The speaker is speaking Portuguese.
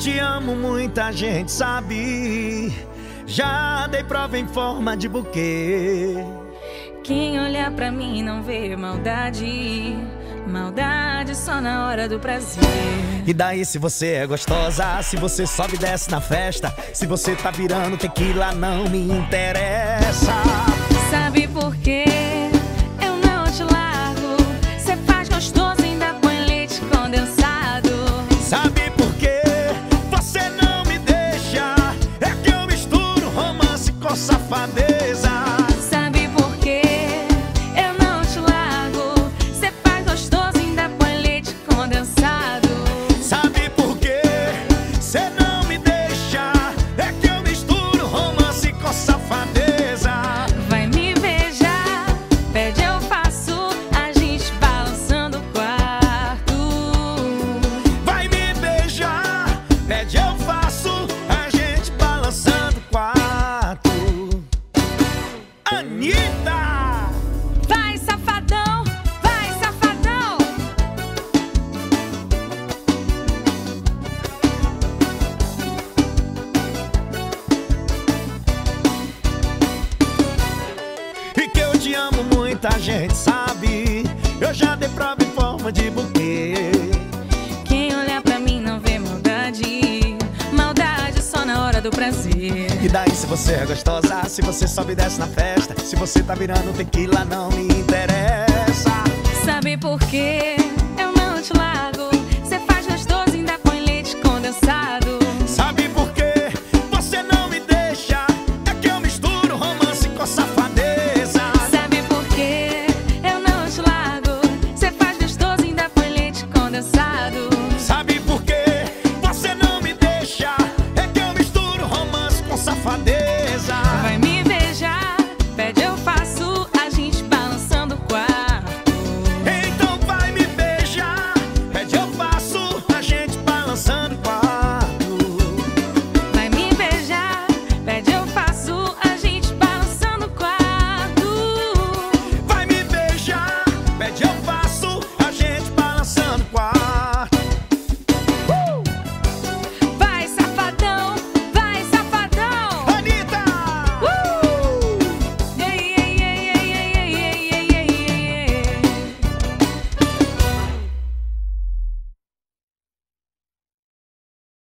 te amo, muita gente sabe. Já dei prova em forma de buquê. Quem olhar pra mim não vê maldade. Maldade só na hora do prazer. E daí se você é gostosa, se você sobe e desce na festa, se você tá virando tequila, não me interessa. Sabe por quê? Safadeza. Sabe por quê? Eu não te largo. Cê faz gostoso, ainda põe leite condensado. Sabe por quê? Você não me deixa. É que eu misturo romance com safadeza. Vai me beijar, pede eu faço, a gente balançando o quarto. Vai me beijar, pede eu Anitta! Vai, safadão, vai, safadão. E que eu te amo, muita gente sabe. do prazer. E daí se você é gostosa, se você sobe e desce na festa, se você tá virando tequila, não me interessa. Sabe por quê?